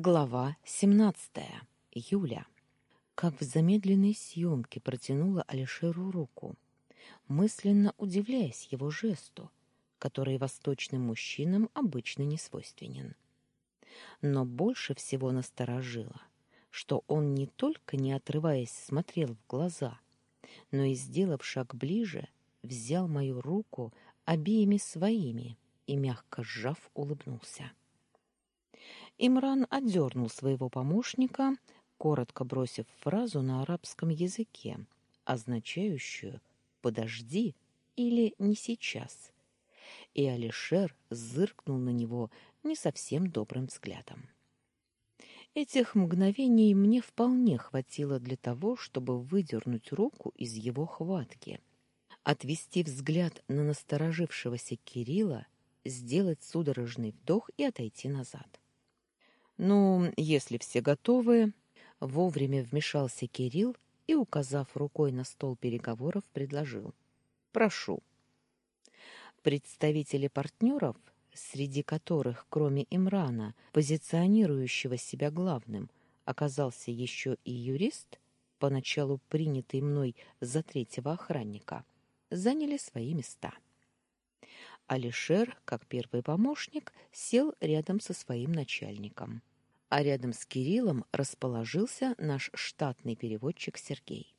Глава 17. Юля. Как в замедленной съемке протянула Алишеру руку, мысленно удивляясь его жесту, который восточным мужчинам обычно не свойственен. Но больше всего насторожило, что он не только не отрываясь смотрел в глаза, но и, сделав шаг ближе, взял мою руку обеими своими и, мягко сжав, улыбнулся. Имран отдернул своего помощника, коротко бросив фразу на арабском языке, означающую «подожди» или «не сейчас». И Алишер зыркнул на него не совсем добрым взглядом. Этих мгновений мне вполне хватило для того, чтобы выдернуть руку из его хватки, отвести взгляд на насторожившегося Кирилла, сделать судорожный вдох и отойти назад. Ну, если все готовы, вовремя вмешался Кирилл и, указав рукой на стол переговоров, предложил: "Прошу". Представители партнеров, среди которых, кроме Имрана, позиционирующего себя главным, оказался еще и юрист, поначалу принятый мной за третьего охранника, заняли свои места. Алишер, как первый помощник, сел рядом со своим начальником а рядом с Кириллом расположился наш штатный переводчик Сергей.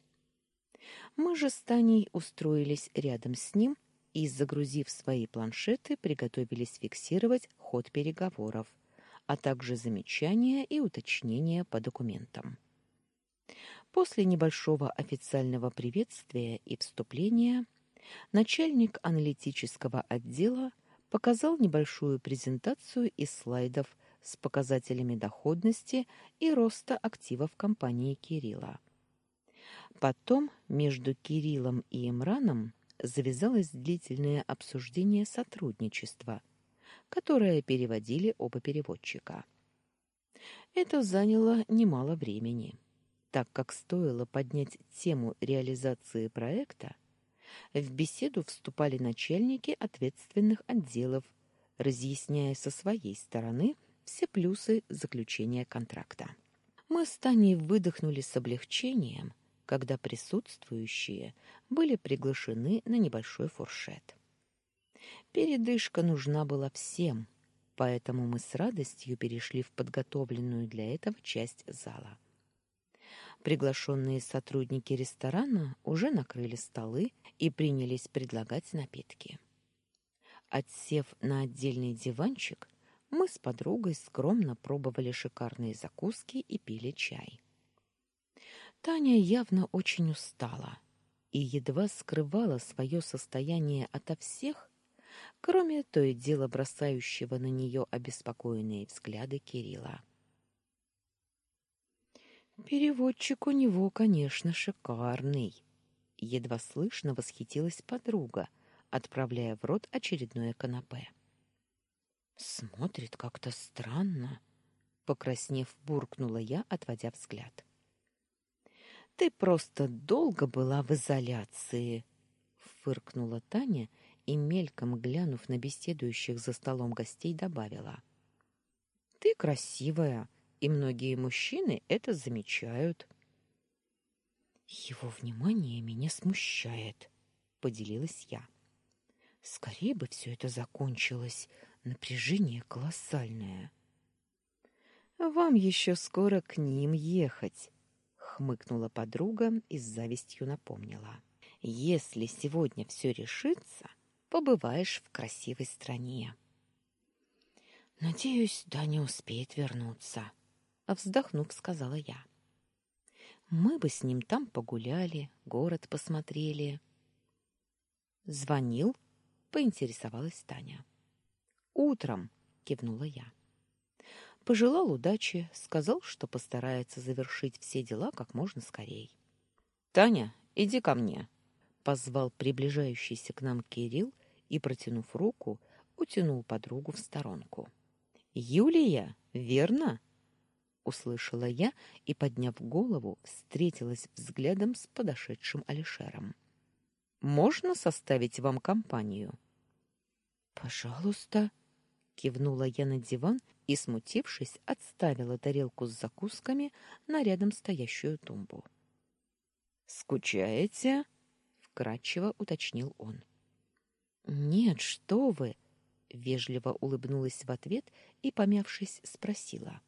Мы же с Таней устроились рядом с ним и, загрузив свои планшеты, приготовились фиксировать ход переговоров, а также замечания и уточнения по документам. После небольшого официального приветствия и вступления начальник аналитического отдела показал небольшую презентацию из слайдов с показателями доходности и роста активов компании Кирилла. Потом между Кириллом и Имраном завязалось длительное обсуждение сотрудничества, которое переводили оба переводчика. Это заняло немало времени, так как стоило поднять тему реализации проекта, в беседу вступали начальники ответственных отделов, разъясняя со своей стороны – все плюсы заключения контракта. Мы с Таней выдохнули с облегчением, когда присутствующие были приглашены на небольшой фуршет. Передышка нужна была всем, поэтому мы с радостью перешли в подготовленную для этого часть зала. Приглашенные сотрудники ресторана уже накрыли столы и принялись предлагать напитки. Отсев на отдельный диванчик, мы с подругой скромно пробовали шикарные закуски и пили чай. Таня явно очень устала и едва скрывала свое состояние ото всех, кроме то и дело бросающего на нее обеспокоенные взгляды Кирилла. Переводчик у него, конечно, шикарный, едва слышно восхитилась подруга, отправляя в рот очередное канапе. Смотрит как-то странно, покраснев, буркнула я, отводя взгляд. Ты просто долго была в изоляции, фыркнула Таня и мельком глянув на беседующих за столом гостей, добавила: Ты красивая, и многие мужчины это замечают. Его внимание меня смущает, поделилась я. Скорее бы все это закончилось, Напряжение колоссальное. Вам еще скоро к ним ехать, хмыкнула подруга и с завистью напомнила. Если сегодня все решится, побываешь в красивой стране. Надеюсь, Даня успеет вернуться, вздохнув, сказала я. Мы бы с ним там погуляли, город посмотрели. Звонил, поинтересовалась Таня. Утром, кивнула я. Пожелал удачи, сказал, что постарается завершить все дела как можно скорей. Таня, иди ко мне, позвал приближающийся к нам Кирилл и протянув руку, утянул подругу в сторонку. Юлия, верно? услышала я и, подняв голову, встретилась взглядом с подошедшим Алишером. Можно составить вам компанию? Пожалуйста, Кивнула я на диван и, смутившись, отставила тарелку с закусками на рядом стоящую тумбу. «Скучаете?» — вкратчиво уточнил он. «Нет, что вы!» — вежливо улыбнулась в ответ и, помявшись, спросила.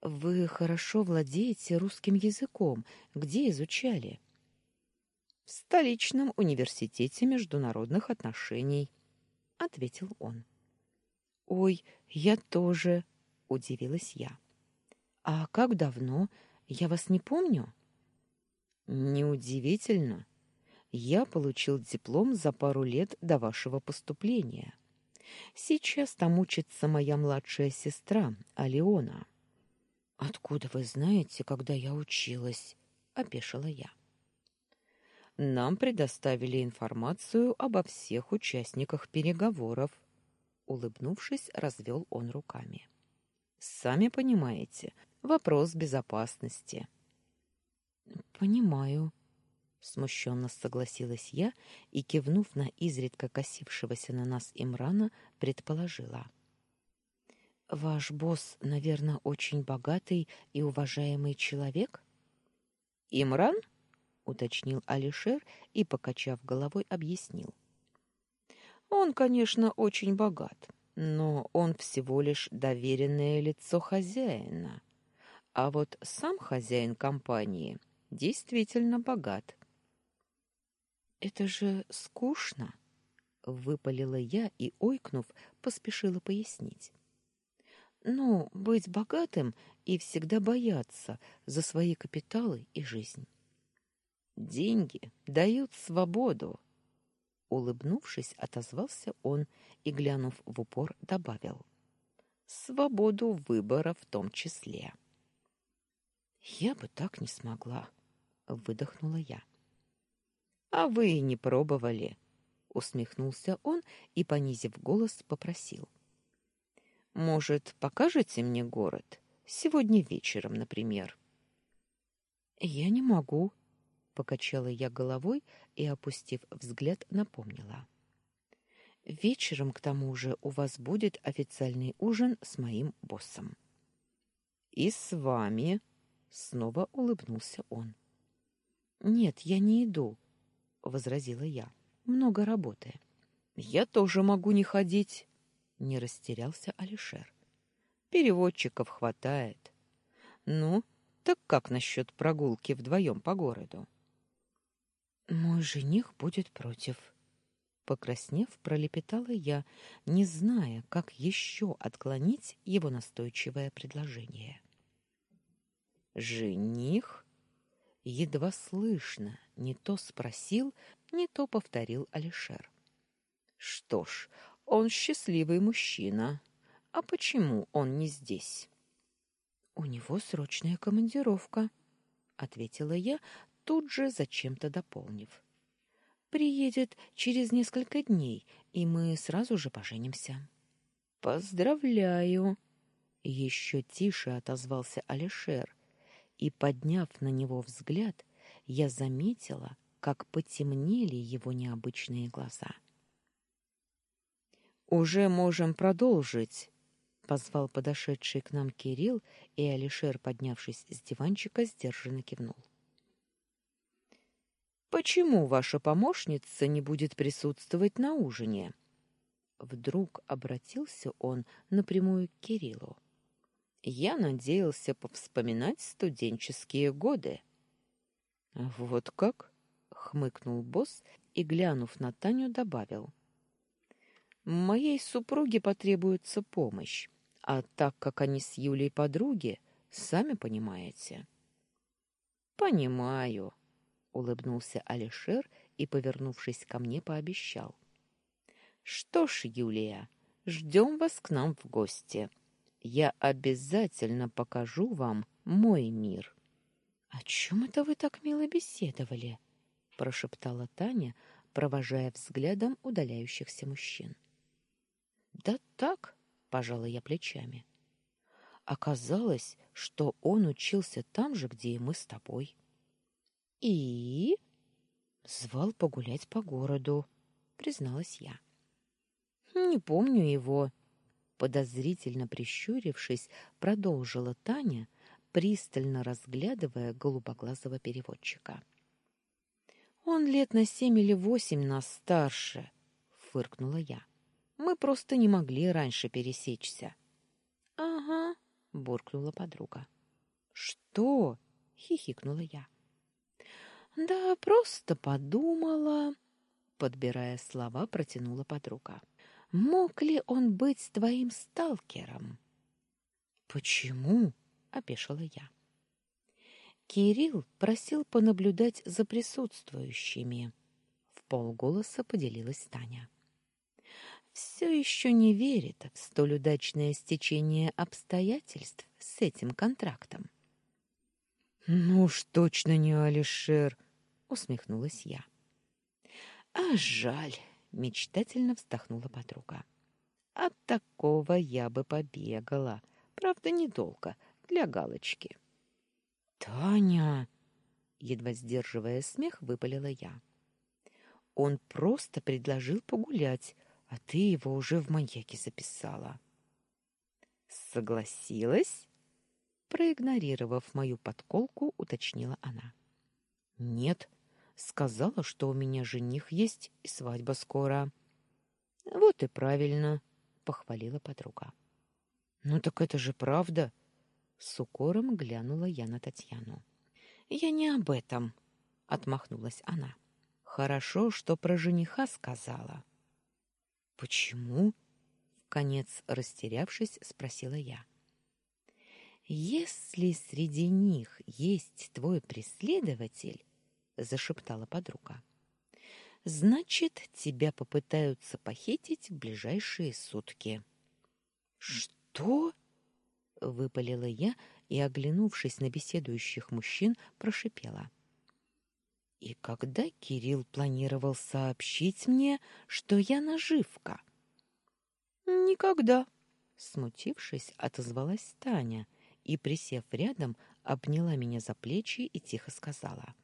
«Вы хорошо владеете русским языком. Где изучали?» «В столичном университете международных отношений», — ответил он. Ой, я тоже, удивилась я. А как давно? Я вас не помню. Неудивительно. Я получил диплом за пару лет до вашего поступления. Сейчас там учится моя младшая сестра, Алиона. Откуда вы знаете, когда я училась? опешила я. Нам предоставили информацию обо всех участниках переговоров, улыбнувшись, развел он руками. Сами понимаете, вопрос безопасности. Понимаю, смущенно согласилась я и кивнув на изредка косившегося на нас Имрана, предположила: Ваш босс, наверное, очень богатый и уважаемый человек? Имран? уточнил Алишер и покачав головой объяснил: он, конечно, очень богат, но он всего лишь доверенное лицо хозяина. А вот сам хозяин компании действительно богат. Это же скучно, выпалила я и ойкнув, поспешила пояснить. Ну, быть богатым и всегда бояться за свои капиталы и жизнь. Деньги дают свободу, Улыбнувшись, отозвался он и, глянув в упор, добавил. «Свободу выбора в том числе». «Я бы так не смогла», — выдохнула я. «А вы и не пробовали», — усмехнулся он и, понизив голос, попросил. «Может, покажете мне город? Сегодня вечером, например». «Я не могу», покачала я головой и опустив взгляд, напомнила: Вечером к тому же у вас будет официальный ужин с моим боссом. И с вами, снова улыбнулся он. Нет, я не иду, возразила я. Много работы. Я тоже могу не ходить, не растерялся Алишер. Переводчиков хватает. Ну, так как насчет прогулки вдвоем по городу? Мой жених будет против. Покраснев, пролепетала я, не зная, как еще отклонить его настойчивое предложение. Жених? Едва слышно, не то спросил, не то повторил Алишер. Что ж, он счастливый мужчина. А почему он не здесь? У него срочная командировка, ответила я, тут же зачем-то дополнив. Приедет через несколько дней, и мы сразу же поженимся. Поздравляю, еще тише отозвался Алишер, и подняв на него взгляд, я заметила, как потемнели его необычные глаза. Уже можем продолжить, позвал подошедший к нам Кирилл, и Алишер, поднявшись с диванчика, сдержанно кивнул. Почему ваша помощница не будет присутствовать на ужине? Вдруг обратился он напрямую к Кириллу. Я надеялся повспоминать студенческие годы. Вот как? хмыкнул босс и глянув на Таню, добавил: Моей супруге потребуется помощь, а так как они с Юлей подруги, сами понимаете. Понимаю, улыбнулся Алишер и, повернувшись ко мне, пообещал: Что ж, Юлия, ждем вас к нам в гости. Я обязательно покажу вам мой мир. О чем это вы так мило беседовали? прошептала Таня, провожая взглядом удаляющихся мужчин. Да так, пожала я плечами. Оказалось, что он учился там же, где и мы с тобой. И звал погулять по городу, призналась я. Не помню его, Подозрительно прищурившись, продолжила Таня, пристально разглядывая голубоглазого переводчика. «Он лет на семь или восемь нас старше», — фыркнула я. «Мы просто не могли раньше пересечься». «Ага», — буркнула подруга. «Что?» — хихикнула я. «Да просто подумала...» Подбирая слова, протянула подруга. «Мог ли он быть твоим сталкером?» «Почему?» — опешила я. Кирилл просил понаблюдать за присутствующими. В полголоса поделилась Таня. Все еще не верит в столь удачное стечение обстоятельств с этим контрактом. Ну уж точно не Алишер, усмехнулась я. А жаль, мечтательно вздохнула подруга. От такого я бы побегала, правда, недолго, для галочки. Таня, едва сдерживая смех, выпалила я. Он просто предложил погулять, а ты его уже в маньяке записала. Согласилась? Проигнорировав мою подколку, уточнила она. Нет, сказала, что у меня жених есть и свадьба скоро. Вот и правильно, похвалила подруга. Ну так это же правда, с укором глянула я на Татьяну. Я не об этом, отмахнулась она. Хорошо, что про жениха сказала. Почему? В конец растерявшись, спросила я. Если среди них есть твой преследователь, зашептала подруга. Значит, тебя попытаются похитить в ближайшие сутки. Что? выпалила я и, оглянувшись на беседующих мужчин, прошипела: И когда Кирилл планировал сообщить мне, что я наживка? Никогда, смутившись, отозвалась Таня и, присев рядом, обняла меня за плечи и тихо сказала.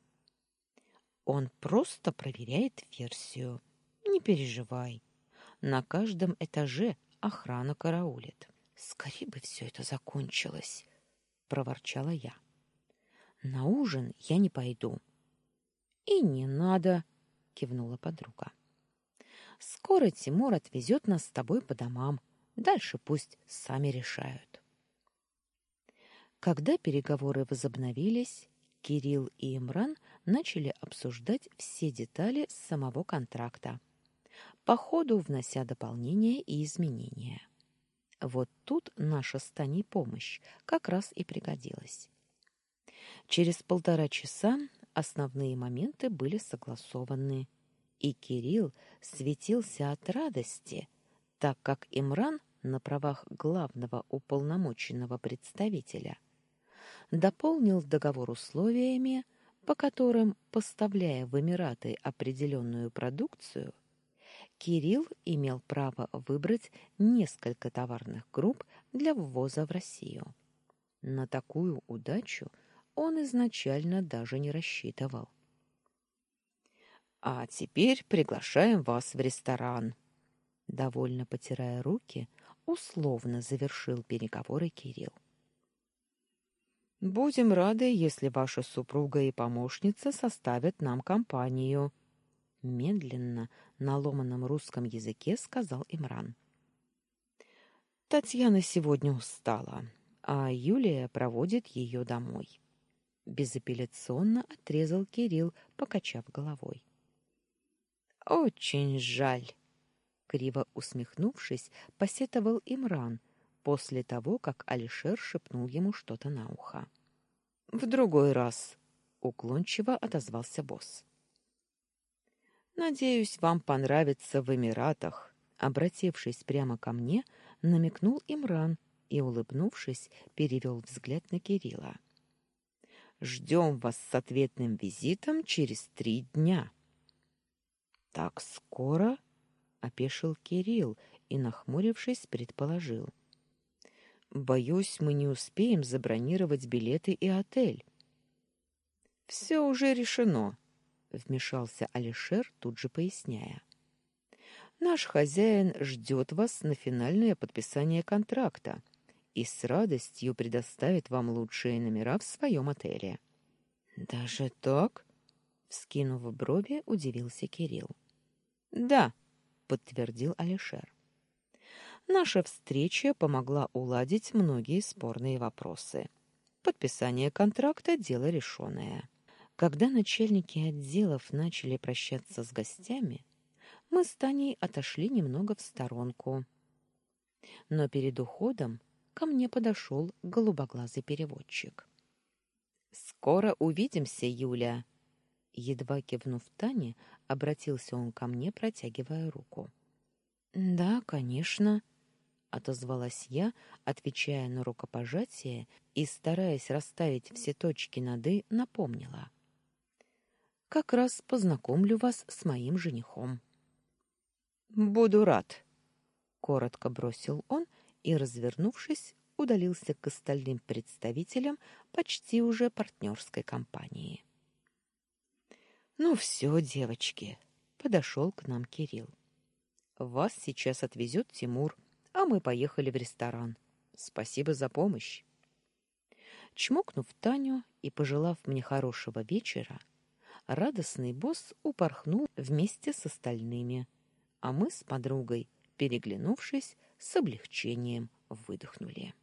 «Он просто проверяет версию. Не переживай. На каждом этаже охрана караулит. Скорее бы все это закончилось», — проворчала я. «На ужин я не пойду». «И не надо», — кивнула подруга. «Скоро Тимур отвезет нас с тобой по домам. Дальше пусть сами решают». Когда переговоры возобновились, Кирилл и Имран начали обсуждать все детали самого контракта, по ходу внося дополнения и изменения. Вот тут наша с Таней помощь как раз и пригодилась. Через полтора часа основные моменты были согласованы, и Кирилл светился от радости, так как Имран на правах главного уполномоченного представителя – дополнил договор условиями, по которым, поставляя в Эмираты определенную продукцию, Кирилл имел право выбрать несколько товарных групп для ввоза в Россию. На такую удачу он изначально даже не рассчитывал. А теперь приглашаем вас в ресторан. Довольно потирая руки, условно завершил переговоры Кирилл. Будем рады, если ваша супруга и помощница составят нам компанию, медленно на ломаном русском языке сказал Имран. Татьяна сегодня устала, а Юлия проводит ее домой. Безапелляционно отрезал Кирилл, покачав головой. Очень жаль, криво усмехнувшись, посетовал Имран после того, как Алишер шепнул ему что-то на ухо. В другой раз, уклончиво отозвался босс. Надеюсь, вам понравится в Эмиратах, обратившись прямо ко мне, намекнул Имран и, улыбнувшись, перевел взгляд на Кирилла. Ждем вас с ответным визитом через три дня. Так скоро? опешил Кирилл и, нахмурившись, предположил: Боюсь, мы не успеем забронировать билеты и отель. Все уже решено, вмешался Алишер, тут же поясняя. Наш хозяин ждет вас на финальное подписание контракта и с радостью предоставит вам лучшие номера в своем отеле. Даже так? Вскинув брови, удивился Кирилл. Да, подтвердил Алишер. Наша встреча помогла уладить многие спорные вопросы. Подписание контракта дело решенное. Когда начальники отделов начали прощаться с гостями, мы с Таней отошли немного в сторонку. Но перед уходом ко мне подошел голубоглазый переводчик. «Скоро увидимся, Юля!» Едва кивнув Тане, обратился он ко мне, протягивая руку. «Да, конечно», — отозвалась я, отвечая на рукопожатие и, стараясь расставить все точки над «и», напомнила. «Как раз познакомлю вас с моим женихом». Буду рад, коротко бросил он и, развернувшись, удалился к остальным представителям почти уже партнерской компании. Ну все, девочки, подошел к нам Кирилл. Вас сейчас отвезет Тимур, а мы поехали в ресторан. Спасибо за помощь. Чмокнув Таню и пожелав мне хорошего вечера, радостный босс упорхнул вместе с остальными а мы с подругой, переглянувшись, с облегчением выдохнули.